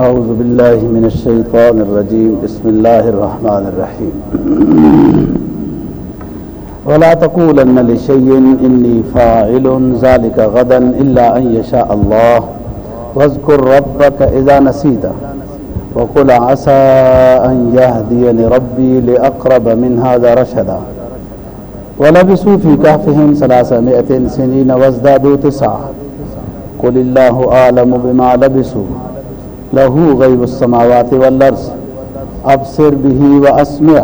أعوذ بالله من الشيطان الرجيم. بسم الله الرحمن الرحيم. ولا تقولن لشيء إني فاعل ذلك غدا إلا أن يشاء الله. واذكر ربك إذا نسيت. وقل عسى أن يهديني ربي لأقرب من هذا رشدا. ولبسوا في كهفهم ثلاثمائة سنين وازدادوا تسعة قل الله أعلم بما لبسوا له غيب السماوات والأرض أبصر به وأسمع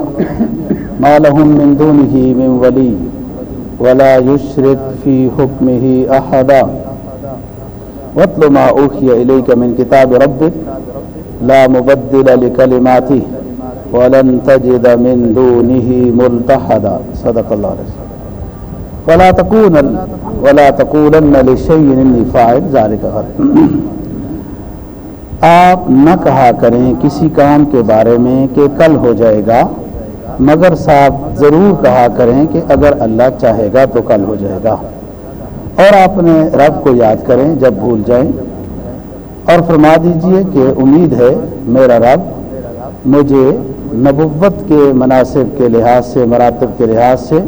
ما لهم من دونه من ولي ولا يشرك في حكمه أحدا واتل ما أوحي إليك من كتاب ربك لا مبدل لكلماته ولن تجد من دونه ملتحدا۔ صدق الله العظيم ولا تكونن ولا تقولن لشيء إني فاعل ذلك غد۔ آپ نہ کہا کریں کسی کام کے بارے میں کہ کل ہو جائے گا، مگر صاحب ضرور کہا کریں کہ اگر اللہ چاہے گا تو کل ہو جائے گا۔ اور آپ رب کو یاد کریں جب بھول جائیں اور فرما دیجیے کہ امید ہے میرا رب مجھے نبوت کے مناسب کے لحاظ سے، مراتب کے لحاظ سے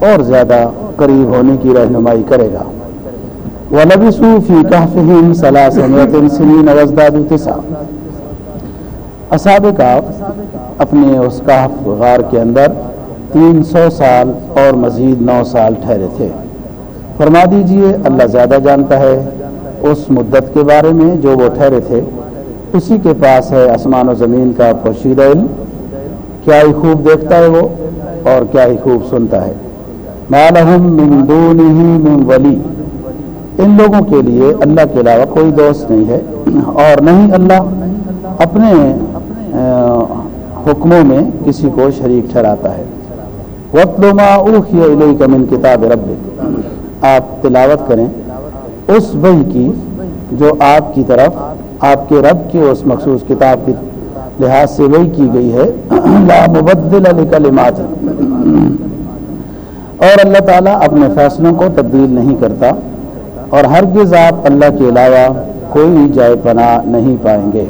اور زیادہ قریب ہونے کی رہنمائی کرے گا۔ وَلَبِسُوا فِي كَهْفِهِمْ ثَلَاثَمِائَةٍ سِنِينَ وَازْدَادُوا تِسْعًا اصحاب کہف اپنے اس کہف غار کے اندر تین سو سال اور مزید نو سال ٹھہرے تھے۔ فرما دیجیے، اللہ زیادہ جانتا ہے اس مدت کے بارے میں جو وہ ٹھہرے تھے۔ اسی کے پاس ہے آسمان و زمین کا پوشیدہ علم۔ کیا ہی خوب دیکھتا ہے وہ اور کیا ہی خوب سنتا ہے۔ مالحم من دونہ من ولی۔ ان لوگوں کے لیے اللہ کے علاوہ کوئی دوست نہیں ہے اور نہیں اللہ اپنے حکموں میں کسی کو شریک ٹھہراتا ہے۔ وطلما اوحی الیک من کتاب رب آپ تلاوت کریں اس وحی کی جو آپ کی طرف، آپ کے رب کی اس مخصوص کتاب کی لحاظ سے وہی کی گئی ہے۔ لا مبدل لکلمات۔ اور اللہ تعالیٰ اپنے فیصلوں کو تبدیل نہیں کرتا۔ اور ہرگز آپ اللہ کے علاوہ کوئی جائے پناہ نہیں پائیں گے۔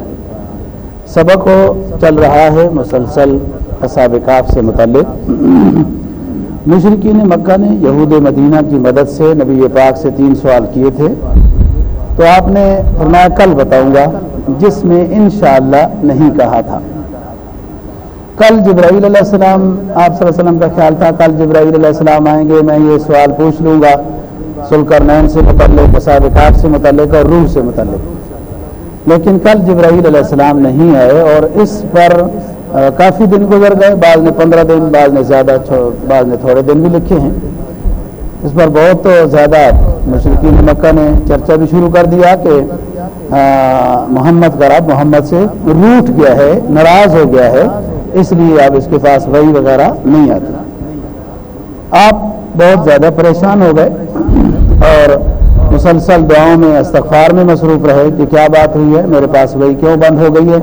سبق ہو، چل رہا ہے مسلسل اصاب کاف سے متعلق۔ مشرقین مکہ نے یہود مدینہ کی مدد سے نبی پاک سے تین سوال کیے تھے۔ تو آپ نے فرمایا، کل بتاؤں گا، جس میں انشاءاللہ نہیں کہا تھا۔ کل جبرائیل علیہ السلام، آپ صلی اللہ علیہ وسلم کا خیال تھا، کل جبرائیل علیہ السلام آئیں گے، میں یہ سوال پوچھ لوں گا۔ سلکرنین سے متعلق سابقات سے متعلق اور روح سے متعلق۔ لیکن کل جبرائیل علیہ السلام نہیں آئے اور اس پر کافی دن گزر گئے۔ بعض نے پندرہ دن، بعض نے زیادہ بعض نے تھوڑے دن بھی لکھے ہیں۔ اس پر بہت زیادہ مشرقین مکہ نے چرچا بھی شروع کر دیا کہ محمد کا رب محمد سے روٹ گیا ہے، ناراض ہو گیا ہے، اس لیے اب اس کے پاس وہی وغیرہ نہیں آتی۔ آپ بہت زیادہ پریشان ہو گئے۔ اور مسلسل دعاؤں میں، استغفار میں مصروف رہے کہ کیا بات ہوئی ہے، میرے پاس وہی کیوں بند ہو گئی ہے؟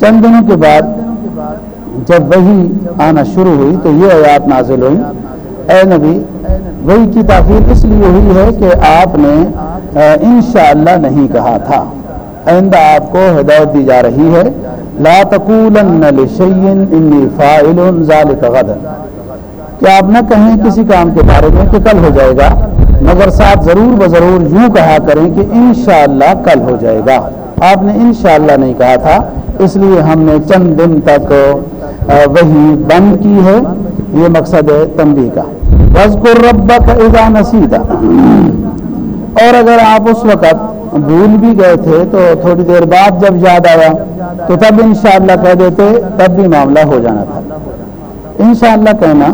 چند دنوں کے بعد جب وہی آنا شروع ہوئی تو یہ آیات نازل ہوئی اے نبی، وہی کی تاخیر اس لیے ہوئی ہے کہ آپ نے انشاءاللہ نہیں کہا تھا۔ آئندہ آپ کو ہدایت دی جا رہی ہے۔ لا تقولن لشیء انی فاعل ذلك غدا کہ آپ نہ کہیں کسی کام کے بارے میں کہ کل ہو جائے گا؟ مگر ساتھ ضرور بضرور یوں کہا کریں کہ انشاءاللہ کل ہو جائے گا۔ آپ نے انشاءاللہ نہیں کہا تھا، اس لیے ہم نے چند دن تک وہی بند کی ہے۔ یہ مقصد ہے تنبیہ کا۔ وزقر رب کا اذا نسیتا اور اگر آپ اس وقت بھول بھی گئے تھے، تو تھوڑی دیر بعد جب یاد آیا، تو تب انشاءاللہ کہہ دیتے، تب بھی معاملہ ہو جانا تھا۔ انشاءاللہ کہنا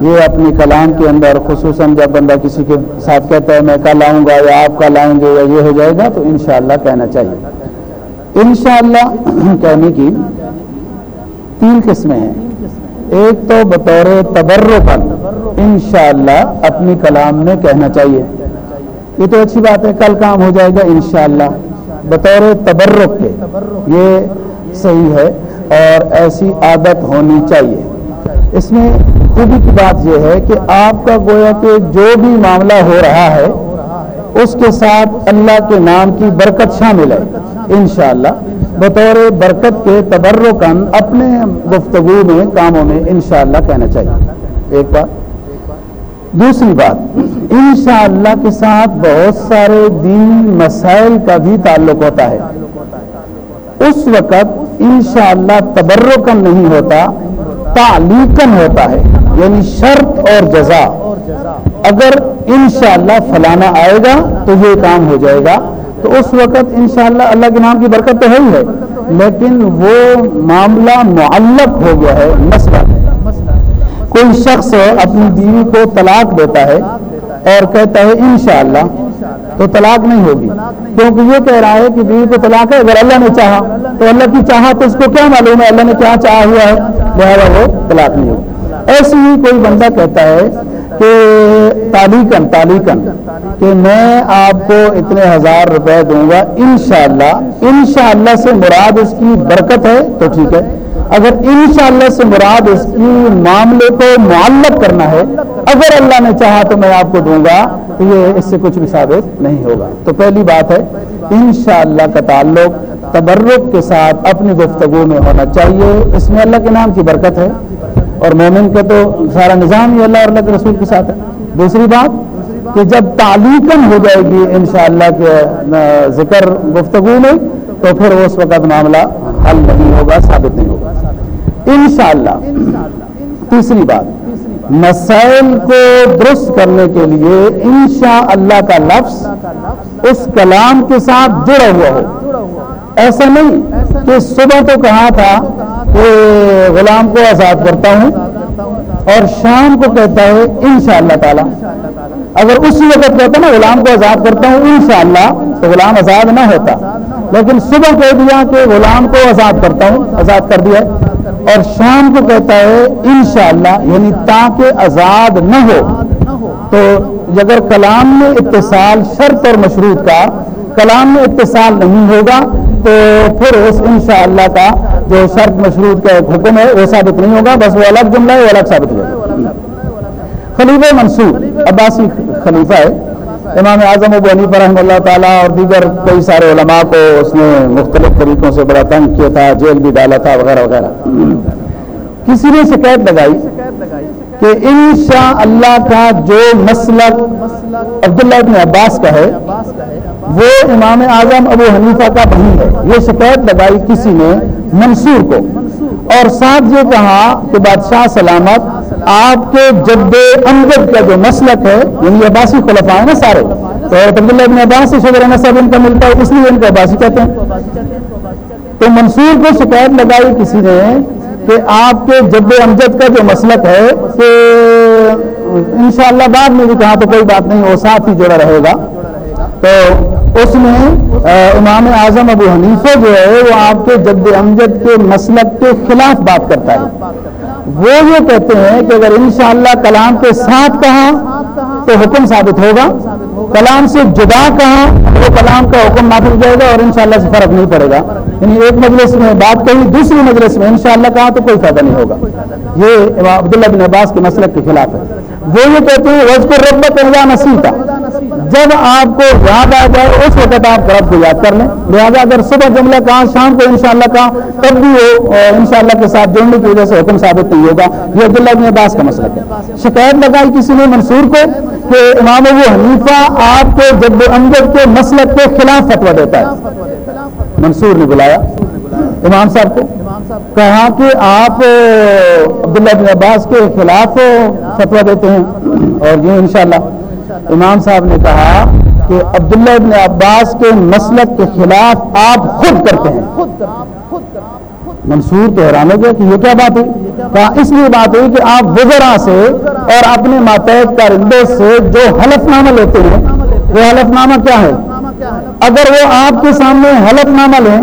یہ اپنی کلام کے اندر، خصوصاً جب بندہ کسی کے ساتھ کہتا ہے، میں کل آؤں گا یا آپ کل آئیں گے یا یہ ہو جائے گا، تو انشاءاللہ کہنا چاہیے۔ انشاءاللہ کہنے کی تین قسمیں ہیں۔ ایک تو بطور تبرک، انشاءاللہ اپنی کلام میں کہنا چاہیے۔ یہ تو اچھی بات ہے، کل کام ہو جائے گا، انشاءاللہ۔ بطور تبرک کے، یہ صحیح ہے اور ایسی عادت ہونی چاہیے۔ اس میں خوبی کی بات یہ ہے کہ آپ کا گویا کہ جو بھی معاملہ ہو رہا ہے، اس کے ساتھ اللہ کے نام کی برکت شامل ہے، انشاءاللہ۔ بطور برکت کے تبرکن اپنے گفتگو میں، کاموں میں انشاءاللہ کہنا چاہیے۔ ایک بات۔ دوسری بات، انشاءاللہ کے ساتھ بہت سارے دین مسائل کا بھی تعلق ہوتا ہے۔ اس وقت انشاءاللہ تبرکن نہیں ہوتا تعلیقن ہوتا ہے۔ یعنی شرط اور جزا۔ اگر انشاءاللہ فلانا آئے گا تو یہ کام ہو جائے گا۔ تو اس وقت انشاءاللہ اللہ کے نام کی برکت تو ہے ہی ہے۔ لیکن وہ معاملہ معلق ہو گیا ہے۔ مسئلہ۔ کوئی شخص اپنی بیوی کو طلاق دیتا ہے اور کہتا ہے انشاءاللہ تو طلاق نہیں ہوگی۔ کیونکہ یہ کہہ رہا ہے کہ بیوی کو طلاق ہے۔ اگر اللہ نے چاہا تو اللہ کی چاہا تو اس کو کیا معلوم ہے؟ اللہ نے کیا چاہا ہوا ہے؟ لہٰذا وہ طلاق نہیں ہوگی۔ ایسے ہی کوئی بندہ کہتا ہے کہ تالیکن تالیکن کہ میں آپ کو اتنے ہزار روپے دوں گا، انشاءاللہ انشاءاللہ سے مراد اس کی برکت ہے تو ٹھیک ہے۔ اگر انشاءاللہ سے مراد اس کی معاملے کو معلق کرنا ہے، اگر اللہ نے چاہا تو میں آپ کو دوں گا، تو یہ اس سے کچھ بھی ثابت نہیں ہوگا۔ تو پہلی بات ہے، انشاءاللہ کا تعلق تبرک کے ساتھ اپنی گفتگو میں ہونا چاہیے۔ اس میں اللہ کے نام کی برکت ہے۔ اور مومن کا تو سارا نظام ہی اللہ اور اللہ کے رسول کے ساتھ ہے۔ دوسری بات کہ جب تعلیقن ہو جائے گی انشاءاللہ کے ذکر گفتگو میں، تو پھر اس وقت معاملہ حل نہیں ہوگا، ثابت نہیں ہوگا۔ انشاءاللہ، تیسری بات، مسائل کو درست کرنے کے لیے انشاء اللہ کا لفظ اس کلام کے ساتھ جڑا ہوا ہو۔ ایسا نہیں کہ صبح تو کہا تھا کہ غلام کو آزاد کرتا ہوں اور شام کو کہتا ہے انشاء اللہ تعالی۔ اگر اسی وقت کہتا نا غلام کو آزاد کرتا ہوں انشاءاللہ، تو غلام آزاد نہ ہوتا۔ لیکن صبح کہہ دیا کہ غلام کو آزاد کرتا ہوں، آزاد کر دیا۔ اور شام کو کہتا ہے انشاءاللہ یعنی تاکہ آزاد نہ ہو۔ تو اگر کلام میں اتصال شرط اور مشروط کا، کلام میں اتصال نہیں ہوگا تو پھر اس انشاءاللہ کا جو شرط مشروط کا ایک حکم ہے، وہ ثابت نہیں ہوگا، بس وہ الگ جملہ ہے، وہ الگ ثابت ہوگا خلیفہ منصور، عباسی خلیفہ ہے۔ امام اعظم ابو حنیف رحمہ اللہ تعالیٰ اور دیگر کئی سارے علماء کو اس نے مختلف طریقوں سے بڑا تنگ کیا تھا، جیل بھی ڈالا تھا، وغیرہ وغیرہ۔ کسی نے شکایت لگائی کہ انشاء اللہ کا جو مسلک عبداللہ ابن عباس کا ہے وہ امام اعظم ابو حنیفہ کا نہیں ہے۔ یہ شکایت لگائی کسی نے منصور کو۔ اور ساتھ یہ کہا کہ بادشاہ سلامت، آپ کے جد امجد کا جو مسلک ہے یعنی عباسی خلفاء ہیں نا سارے، تو عبداللہ ابن عباس سے نصب ان کا ملتا ہے، اس لیے ان کو عباسی کہتے ہیں۔ تو منصور کو شکایت لگائی کسی نے کہ آپ کے جد امجد کا جو مسلک ہے کہ انشاءاللہ بعد میں بھی کہا تو کوئی بات نہیں، وہ ساتھ ہی جڑا رہے گا۔ تو اس میں امام اعظم ابو حنیفہ جو ہے، وہ آپ کے جد امجد کے مسلک کے خلاف بات کرتا ہے۔ وہ یہ کہتے ہیں کہ اگر انشاءاللہ کلام کے ساتھ کہا تو حکم ثابت ہوگا۔ کلام سے جدا کہا تو کلام کا حکم نافذ ہو جائے گا اور انشاءاللہ سے فرق نہیں پڑے گا۔ یعنی ایک مجلس میں بات کہی، دوسری مجلس میں انشاءاللہ کہا تو کوئی فائدہ نہیں ہوگا۔ یہ عبداللہ بن عباس کے مسلک کے خلاف ہے۔ وہ یہ کہتے ہیں وز کو رب پہلا نصیح جب آپ کو یاد آ جائے، اس وقت آپ رب کو یاد کر لیں۔ لہٰذا اگر صبح جملہ کہا شام کو انشاءاللہ کہا تب بھی وہ انشاءاللہ کے ساتھ جڑنے کی وجہ سے حکم ثابت نہیں ہوگا۔ یہ عبداللہ بن عباس کا مسئلہ ہے۔ شکایت لگائی کسی نے منصور کو؟ کہ امام ابو حنیفہ آپ کو جب امجد کے مسلک کے خلاف فتوا دیتا ہے۔ منصور نے بلایا امام صاحب کو، کہا کہ آپ، عبداللہ بن عباس کے خلاف فتوا دیتے ہیں۔ اور یہ انشاءاللہ امام صاحب نے کہا کہ عبداللہ ابن عباس کے مسلک کے خلاف آپ خود کرتے ہیں۔ منصور تو حیران ہو گیا کہ یہ کیا بات ہے کہا، اس لیے بات ہوئی کہ آپ وزرا سے اور اپنے ماتحت کارندوں سے جو حلف نامہ لیتے ہیں، وہ حلف نامہ کیا ہے؟ اگر وہ آپ کے سامنے حلف نامہ لیں،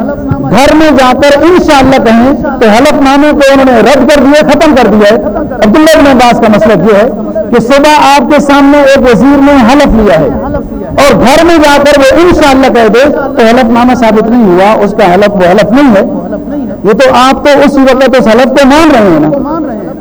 گھر میں جا کر انشاءاللہ کہیں تو حلف نامے کو انہوں نے رد کر دیا ختم کر دیا ہے عبداللہ بن عباس کا مسئلہ یہ ہے کہ صبح آپ کے سامنے ایک وزیر نے حلف لیا ہے اور گھر میں جا کر وہ انشاءاللہ کہہ دے تو حلف نامہ ثابت نہیں ہوا، اس کا حلف وہ حلف نہیں ہے۔ یہ تو آپ تو اس وقت تو حلف کو مان رہے ہیں نا۔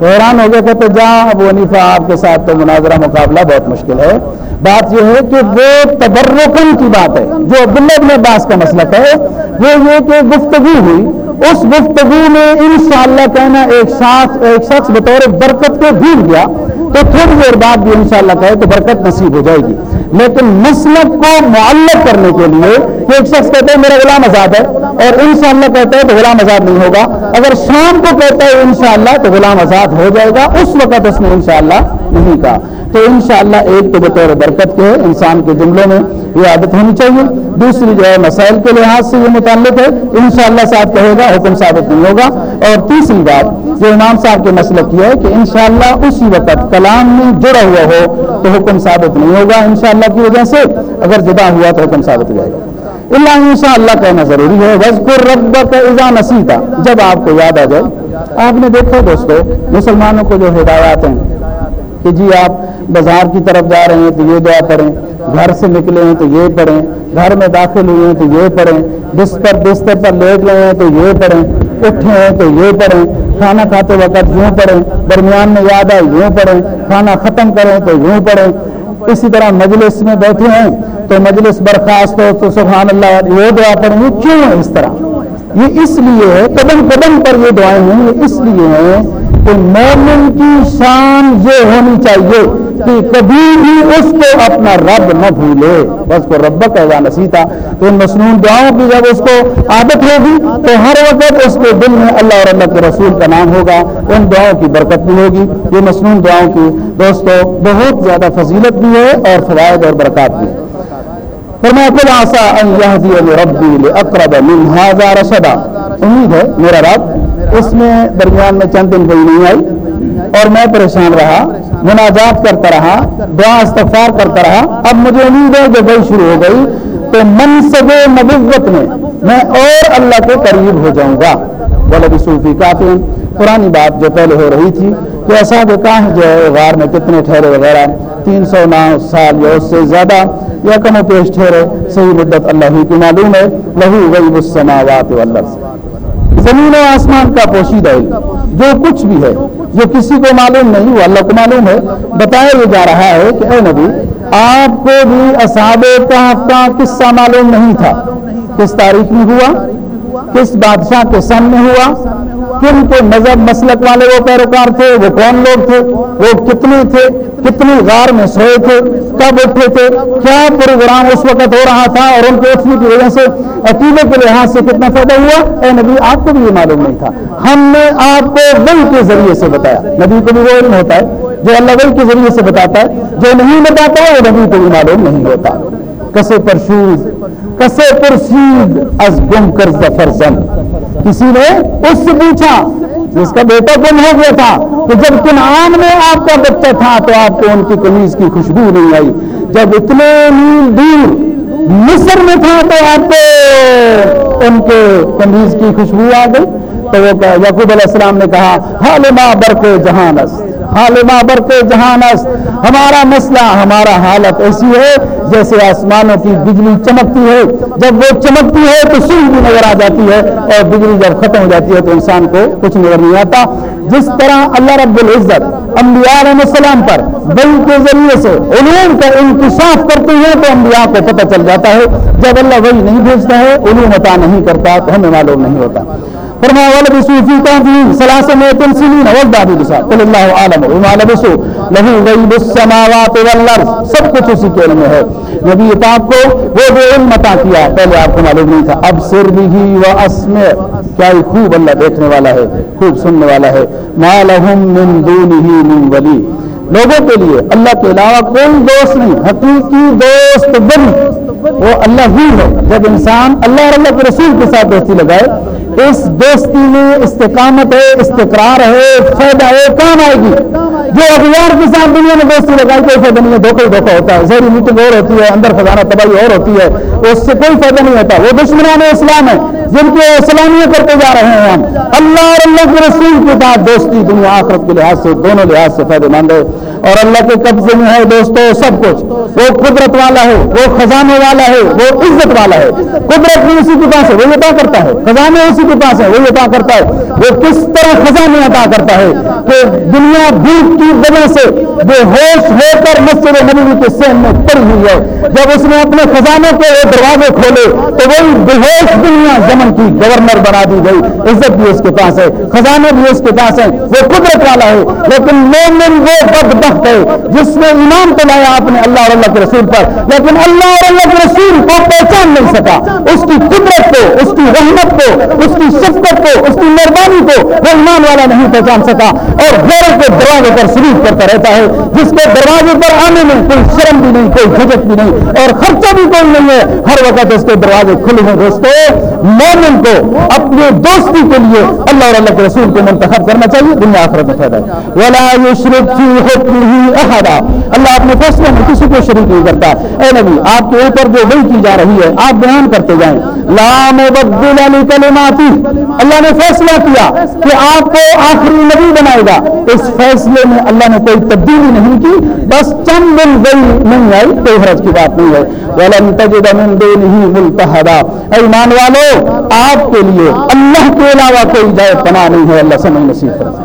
حیران ہو گیا کہتے تو جہاں ابو حنیفہ آپ کے ساتھ تو مناظرہ، مقابلہ بہت مشکل ہے۔ بات یہ ہے کہ وہ تبرکن کی بات ہے، جو عبداللہ ابن عباس کا مسئلہ ہے۔ وہ یہ کہ گفتگو ہوئی۔ اس گفتگو میں انشاءاللہ کہنا ایک شخص ایک شخص بطور برکت کے بھیڑ گیا۔ تو تھوڑی دیر بعد بھی انشاءاللہ کہے تو برکت نصیب ہو جائے گی۔ لیکن مسلک کو معلق کرنے کے لیے ایک شخص کہتے ہیں میرا غلام آزاد ہے اور انشاءاللہ کہتا ہے تو غلام آزاد نہیں ہوگا۔ اگر شام کو کہتا ہے انشاءاللہ تو غلام آزاد ہو جائے گا۔ اس وقت اس نے انشاءاللہ نہیں کہا۔ تو انشاءاللہ ایک تو بطور برکت کے ہے انسان کے جملوں میں یہ عادت ہونی چاہیے۔ دوسری جو ہے مسائل کے لحاظ سے یہ متعلق ہے۔ انشاءاللہ صاحب کہے گا، حکم ثابت نہیں ہوگا۔ اور تیسری بات، جو امام صاحب کے مسئلہ کیا ہے کہ انشاءاللہ اسی وقت کلام میں جڑا ہوا ہو تو حکم ثابت نہیں ہوگا انشاءاللہ کی وجہ سے۔ اگر جدا ہوا تو حکم ثابت ہو جائے گا۔ اللہ ان شاء اللہ کہنا ضروری ہے وزقر رب کا نسیتا جب آپ کو یاد آ جائے، آپ نے دیکھا دوستو، مسلمانوں کو جو ہدایات ہیں کہ جی آپ بازار کی طرف جا رہے ہیں تو یہ دعا پڑھیں، گھر سے نکلے ہیں تو یہ پڑھیں، گھر میں داخل ہوئے ہیں تو یہ پڑھیں، بستر بستر پر لیٹ رہے ہیں تو یہ پڑھیں، اٹھے ہیں تو یہ پڑھیں، کھانا کھاتے وقت یوں پڑھیں، درمیان میں یاد آئے یوں پڑھیں، کھانا ختم کریں تو یوں پڑھیں۔ اسی طرح مجلس میں بیٹھے ہیں تو مجلس برخاست ہو تو سبحان اللہ، یہ دعا پڑھیں، یہ کیوں ہے اس طرح؟ یہ اس لیے ہے، قدم قدم پر یہ دعائیں ہیں، یہ اس لیے ہیں کہ مومن کی شان یہ ہونی چاہیے۔ کہ کبھی بھی اس کو اپنا رب نہ بھولے۔ بس کو رب کا نسیتا۔ تو مصنون دعاؤں کی جب اس کو عادت ہوگی، تو ہر وقت اس کے دل میں اللہ اور اللہ کے رسول کا نام ہوگا۔ ان دعاؤں کی برکت بھی ہوگی۔ یہ مصنون دعاؤں کی دوستو، بہت زیادہ فضیلت بھی ہے اور فوائد اور برکات بھی ہے۔ فرمایا کل آسا ان یہدی ربی لاقرب من هذا رشدا. امید ہے، میرا رب، اس میں درمیان میں چند دن کوئی نہیں آئی اور میں پریشان رہا، مناجات کرتا رہا، دعا استغفار کرتا رہا۔ اب مجھے امید ہے جو گئی شروع ہو گئی تو منصب نبوت میں میں اور اللہ کے قریب ہو جاؤں گا۔ بولے صوفی کافی پرانی بات جو پہلے ہو رہی تھی کہ ایسا کہاں جو ہے، غار میں کتنے ٹھہرے وغیرہ، تین سو نو سال یا اس سے زیادہ یا کم و پیش ٹھہرے صحیح مدت اللہ ہی کی معلوم ہے، لہو غیب السماوات والارض۔ زمین و آسمان کا پوشیدہ علم جو کچھ بھی ہے، جو کسی کو معلوم نہیں، وہ اللہ کو معلوم ہے۔ بتایا یہ جا رہا ہے کہ اے نبی، آپ کو بھی اصحاب کہف کا قصہ معلوم نہیں تھا۔ کس تاریخ میں ہوا؟ کس بادشاہ کے سن میں ہوا کن کے مذہب مسلک والے وہ پیروکار تھے، وہ کون لوگ تھے؟ وہ کتنے تھے؟ کتنی غار میں سوئے تھے؟ کب اٹھے تھے؟ کیا پروگرام اس وقت ہو رہا تھا اور ان کے اٹھنے کی وجہ سے عقیدے کے لحاظ سے کتنا فائدہ ہوا؟ اے نبی، آپ کو بھی یہ معلوم نہیں تھا۔ ہم نے آپ کو وہی کے ذریعے سے بتایا۔ نبی کو بھی وہ علم ہوتا ہے، جو اللہ وہی کے ذریعے سے بتاتا ہے، جو نہیں بتاتا وہ نبی کو بھی معلوم نہیں ہوتا۔ کسے پرشوز کسے پرشید از گم کر ظفر زن۔ کسی نے اس سے پوچھا، جس کا بیٹا گم ہو گیا تھا، کہ جب کنعان میں آپ کا بچہ تھا تو آپ کو ان کی کمیز کی خوشبو نہیں آئی۔ جب اتنے میل دور مصر میں تھا تو آپ کو ان کے کمیز کی خوشبو آ گئی۔ تو وہ یعقوب علیہ السلام نے کہا حال برق جہانس حال ماں برق جہانس، ہمارا مسئلہ، ہمارا حالت ایسی ہے جیسے آسمانوں کی بجلی چمکتی ہے، جب وہ چمکتی ہے تو سنگ بھی نظر آ جاتی ہے اور بجلی جب ختم ہو جاتی ہے تو انسان کو کچھ نظر نہیں آتا۔ جس طرح اللہ رب العزت انبیاء علیہ السلام پر بل کے ذریعے سے علوم کا انکشاف کرتے ہیں، تو انبیاء کو پتہ چل جاتا ہے، جب اللہ وہی نہیں بھیجتا ہے، علوم عطا نہیں کرتا، تو ہمیں معلوم نہیں ہوتا۔ فرمایا ولبسوا في كهفهم ثلاثمائة سنين وازدادوا تسعة قل الله أعلم وما لبسوا له غيب السماوات والأرض۔ سب کچھ اسی کے علم میں ہے۔ نبی پاک کو وہ جو علم عطا کیا، پہلے آپ کو معلوم نہیں تھا۔ اب سر بھی و اسمع کیا ہی خوب اللہ دیکھنے والا ہے، خوب سننے والا ہے۔ ما لهم من دونه من ولی لوگوں کے لیے اللہ کے علاوہ کوئی دوست نہیں، حقیقی دوست بن۔ وہ اللہ ہی ہے۔ جب انسان اللہ اور اللہ کے رسول کے ساتھ دوستی لگائے، اس دوستی میں استقامت ہے، استقرار ہے، فائدہ ہے، کام آئے گی۔ جو اخبار کے ساتھ دنیا میں دوستی لگائی، کوئی فائدہ نہیں ہے، دھوکہ دھوکہ ہوتا ہے۔ زہری میٹنگ اور ہوتی ہے، اندر خزانہ تباہی اور ہوتی ہے۔ اس سے کوئی فائدہ نہیں ہوتا۔ وہ دشمنان اسلام ہے جن کے سلامیاں کرتے جا رہے ہیں ہم۔ اللہ اور اللہ کے رسول کے بعد دوستی دنیا آخرت کے لحاظ سے، دونوں لحاظ سے فائدہ مند ہے۔ اور اللہ کے قبضے میں ہے دوستو سب کچھ۔ وہ قدرت والا ہے، وہ خزانے والا ہے، وہ عزت والا ہے۔ قدرت بھی اسی کے پاس ہے، وہ عطا کرتا ہے۔ خزانے اسی کے پاس ہے، وہ عطا کرتا ہے۔ وہ کس طرح خزانے عطا کرتا ہے کہ دنیا بھوک کی وجہ سے بے ہوش ہو کر مسجد نبی کے سین میں پڑی ہوئی ہے۔ جب اس نے اپنے خزانے کے وہ دروازے کھولے تو وہی بے ہوش دنیا زمن کی گورنر بنا دی گئی۔ عزت بھی اس کے پاس ہے، خزانے بھی اس کے پاس ہیں۔ وہ قدرت والا ہے، لیکن مومن وہ بدبخت ہے، جس نے ایمان تو لایا آپ نے اللہ اور اللہ کے رسول پر، لیکن اللہ اور اللہ کے رسول کو پہچان نہیں سکا۔ اس کی قدرت کو، اس کی رحمت کو، اس کی شفقت کو، اس کی مہربانی کو وہ ایمان والا نہیں پہچان سکا۔ اور گھر کے دروازے پر سلوک کرتا رہتا ہے، جس کے دروازے پر آنے میں کوئی شرم بھی نہیں، کوئی جھجک بھی نہیں، اور خرچہ بھی کوئی نہیں ہے۔ ہر وقت اس کے دروازے کھلے ہیں دوستوں مومن کو اپنے دوستی کے لیے اللہ اور اللہ کے رسول کو منتخب کرنا چاہیے، دنیا آخرت میں فائدہ ولا يشرك في حكمه احدا اللہ اپنے فیصلے میں کسی کو شریک نہیں کرتا۔ اے نبی، آپ کے اوپر جو وہی کی جا رہی ہے، آپ بیان کرتے جائیں۔ لا مبدل لکلماتی۔ اللہ نے فیصلہ کیا کہ آپ کو آخری نبی بنائے گا۔ اس فیصلے میں اللہ نے کوئی تبدیلی نہیں کی۔ بس چند دن گئی نہیں آئی، کوئی حرج کی بات نہیں ہے۔ ولن تجد من دونه ملتحدا۔ ایمان والو، آپ کے لیے اللہ کے علاوہ کوئی جائے پناہ نہیں ہے۔ اللہ سمجھ نصیب فرمائے۔